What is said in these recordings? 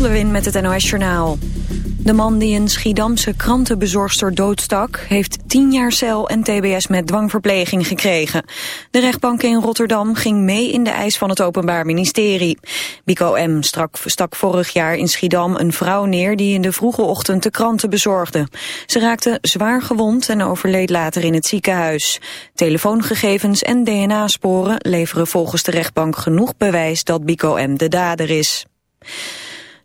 Met het NOS Journaal. De man die een Schiedamse krantenbezorgster doodstak... heeft tien jaar cel en tbs met dwangverpleging gekregen. De rechtbank in Rotterdam ging mee in de eis van het Openbaar Ministerie. Bico M. Strak, stak vorig jaar in Schiedam een vrouw neer... die in de vroege ochtend de kranten bezorgde. Ze raakte zwaar gewond en overleed later in het ziekenhuis. Telefoongegevens en DNA-sporen leveren volgens de rechtbank genoeg bewijs... dat Bico M. de dader is.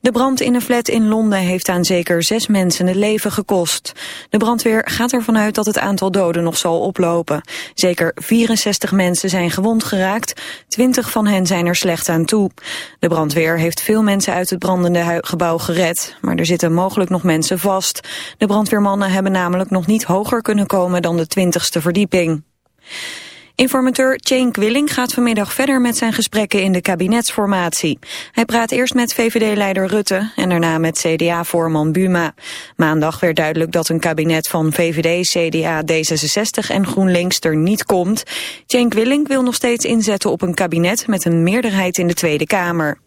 De brand in een flat in Londen heeft aan zeker zes mensen het leven gekost. De brandweer gaat ervan uit dat het aantal doden nog zal oplopen. Zeker 64 mensen zijn gewond geraakt, 20 van hen zijn er slecht aan toe. De brandweer heeft veel mensen uit het brandende gebouw gered, maar er zitten mogelijk nog mensen vast. De brandweermannen hebben namelijk nog niet hoger kunnen komen dan de 20ste verdieping. Informateur Cenk Willing gaat vanmiddag verder met zijn gesprekken in de kabinetsformatie. Hij praat eerst met VVD-leider Rutte en daarna met CDA-voorman Buma. Maandag werd duidelijk dat een kabinet van VVD, CDA, D66 en GroenLinks er niet komt. Cenk Willing wil nog steeds inzetten op een kabinet met een meerderheid in de Tweede Kamer.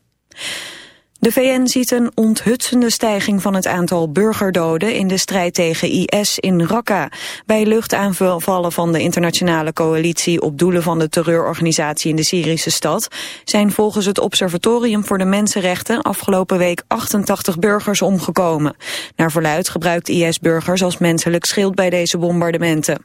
De VN ziet een onthutsende stijging van het aantal burgerdoden in de strijd tegen IS in Raqqa. Bij luchtaanvallen van de internationale coalitie op doelen van de terreurorganisatie in de Syrische stad zijn volgens het Observatorium voor de Mensenrechten afgelopen week 88 burgers omgekomen. Naar verluid gebruikt IS burgers als menselijk schild bij deze bombardementen.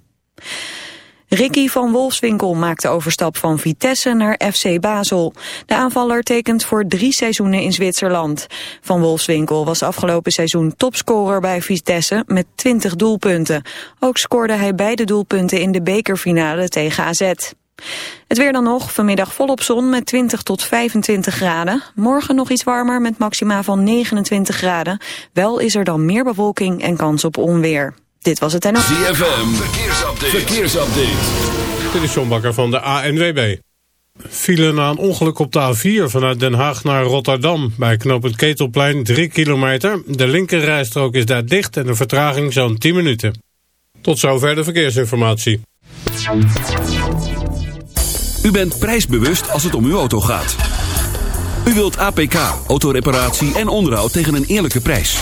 Ricky van Wolfswinkel maakt de overstap van Vitesse naar FC Basel. De aanvaller tekent voor drie seizoenen in Zwitserland. Van Wolfswinkel was afgelopen seizoen topscorer bij Vitesse met 20 doelpunten. Ook scoorde hij beide doelpunten in de bekerfinale tegen AZ. Het weer dan nog, vanmiddag volop zon met 20 tot 25 graden. Morgen nog iets warmer met maxima van 29 graden. Wel is er dan meer bewolking en kans op onweer. Dit was het en ZFM, verkeersupdate. verkeersupdate. Dit is John Bakker van de ANWB. File na een ongeluk op de A4 vanuit Den Haag naar Rotterdam. Bij knooppunt Ketelplein 3 kilometer. De linkerrijstrook is daar dicht en de vertraging zo'n 10 minuten. Tot zover de verkeersinformatie. U bent prijsbewust als het om uw auto gaat. U wilt APK, autoreparatie en onderhoud tegen een eerlijke prijs.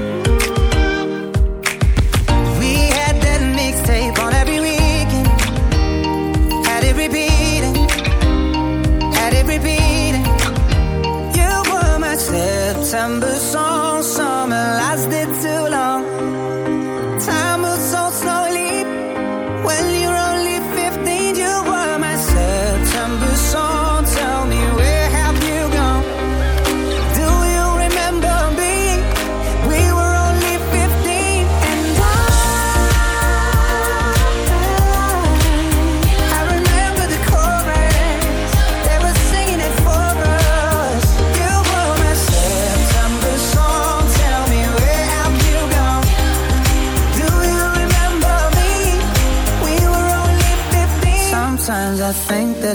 September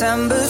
September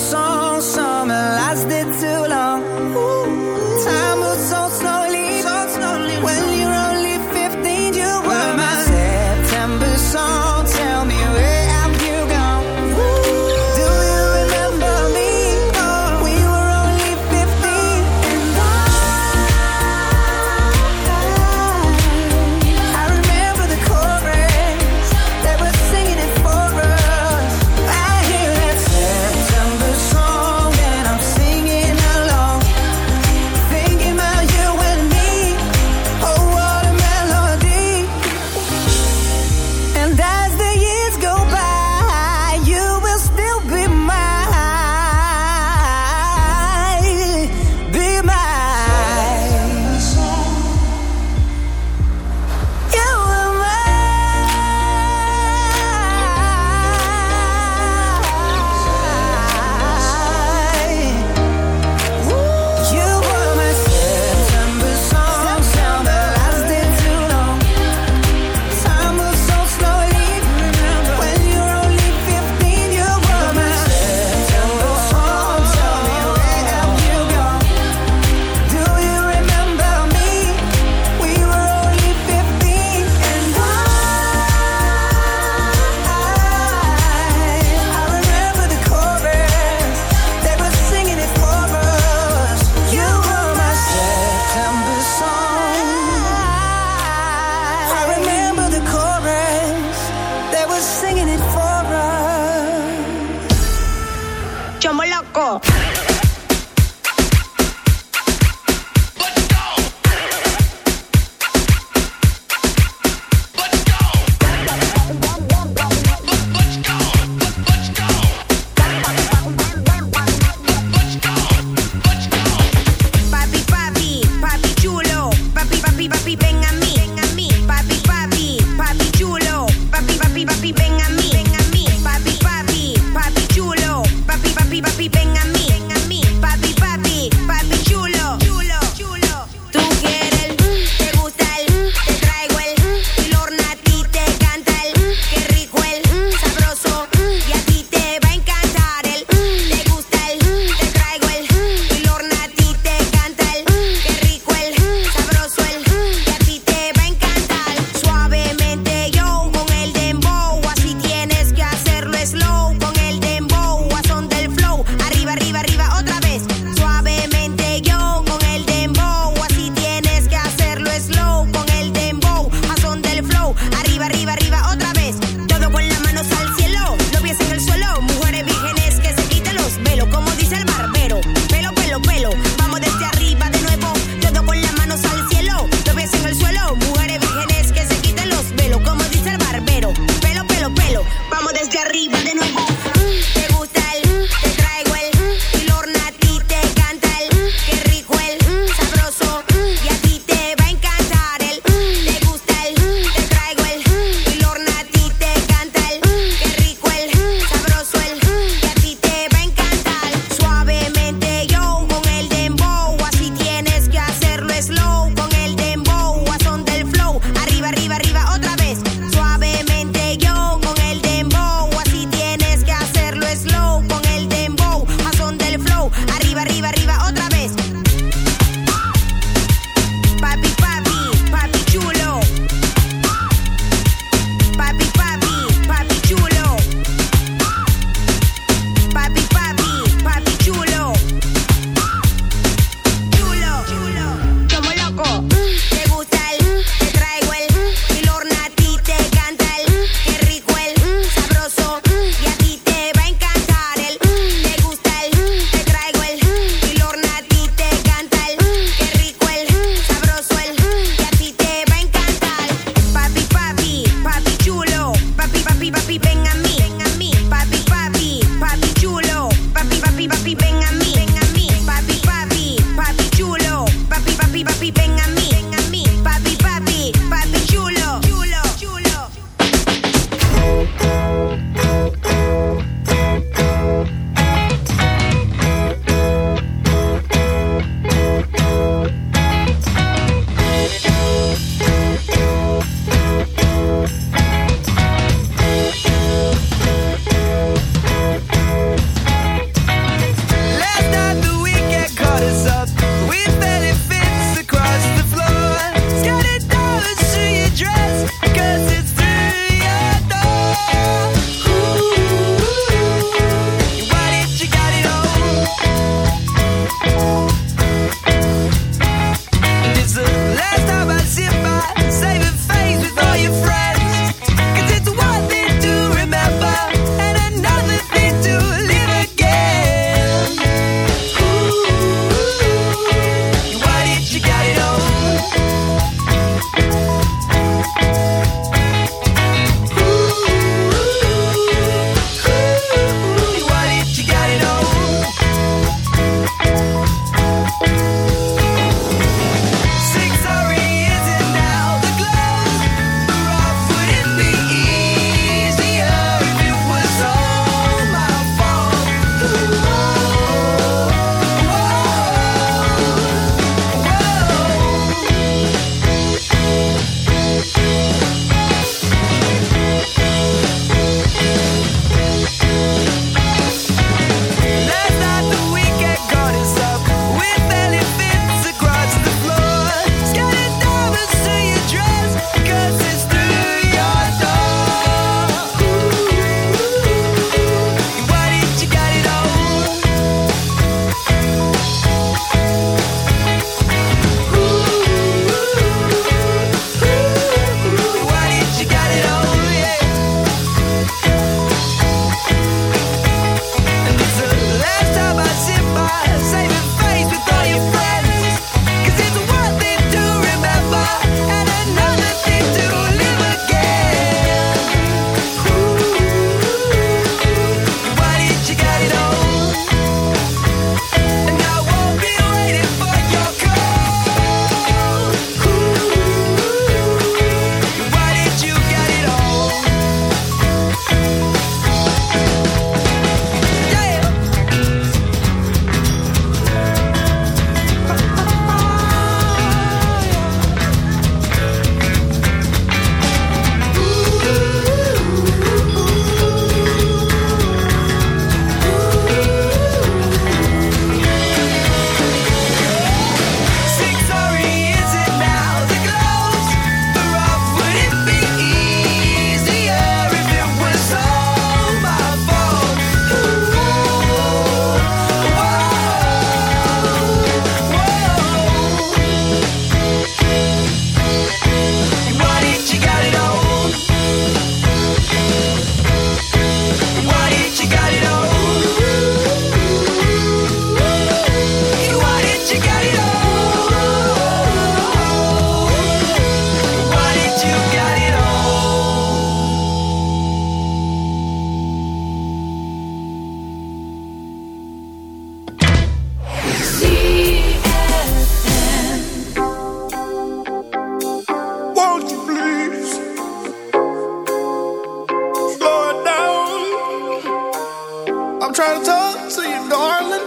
darling.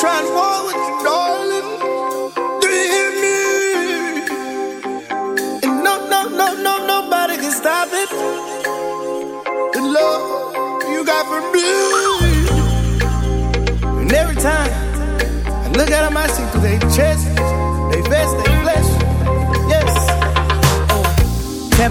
Trying you, darling. Do you hear me? And no, no, no, no, nobody can stop it. The love you got for me. And every time I look at them, I see through their chest, they vest, they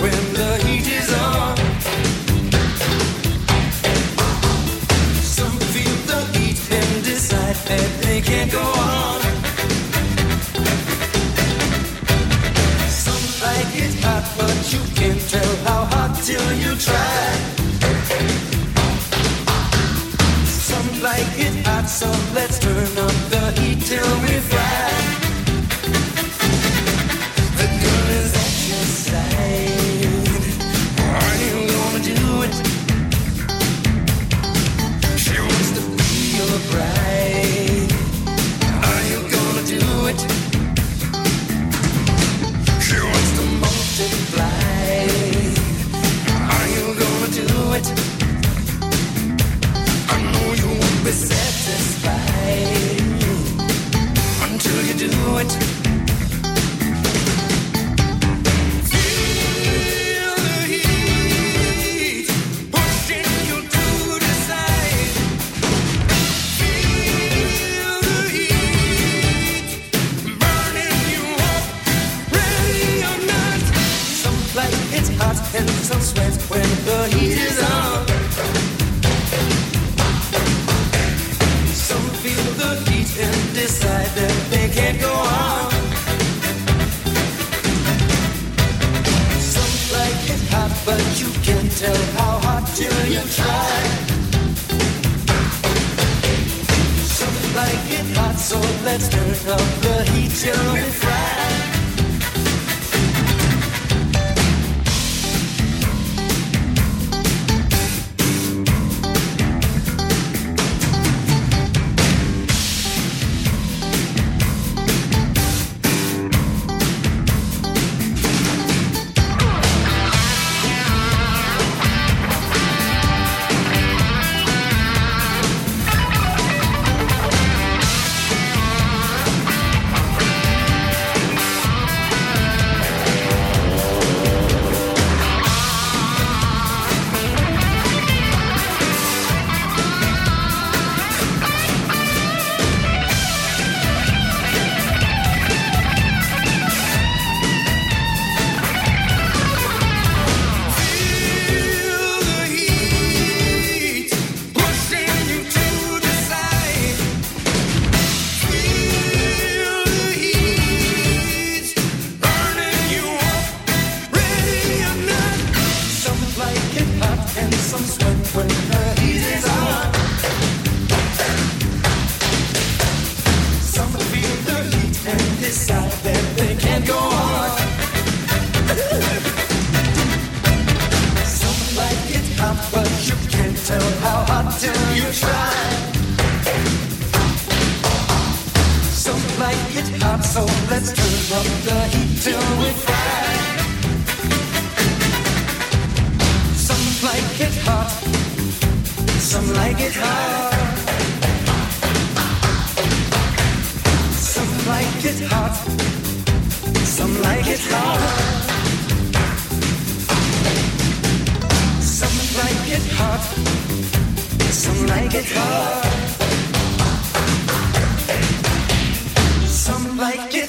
when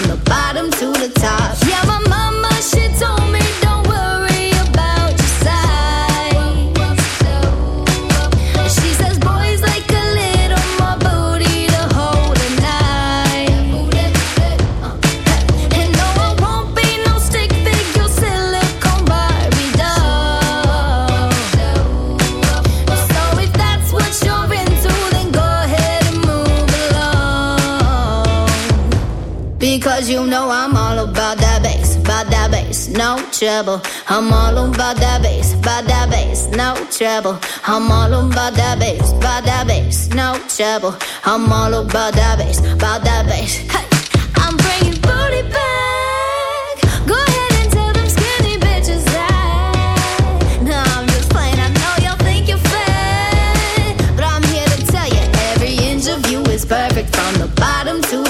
from the bottom trouble. I'm all about that bass, about that bass, no trouble. I'm all about that bass, about that bass, no trouble. I'm all about that bass, about that bass. Hey, I'm bringing booty back. Go ahead and tell them skinny bitches that. I'm just playing. I know y'all think you're fat, but I'm here to tell you every inch of you is perfect from the bottom to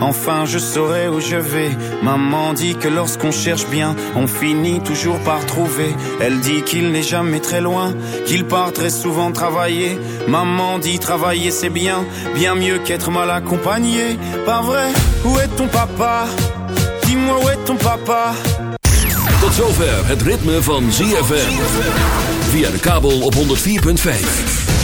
Enfin je saurai où je vais. Maman dit que lorsqu'on cherche bien, on finit toujours par trouver. Elle dit qu'il n'est jamais très loin, qu'il part très souvent travailler. Maman dit travailler c'est bien, bien mieux qu'être mal accompagné. Pas vrai? Où est ton papa? Dis-moi où est ton papa Tot zover het ritme van ZFM. Via de kabel op 104.5.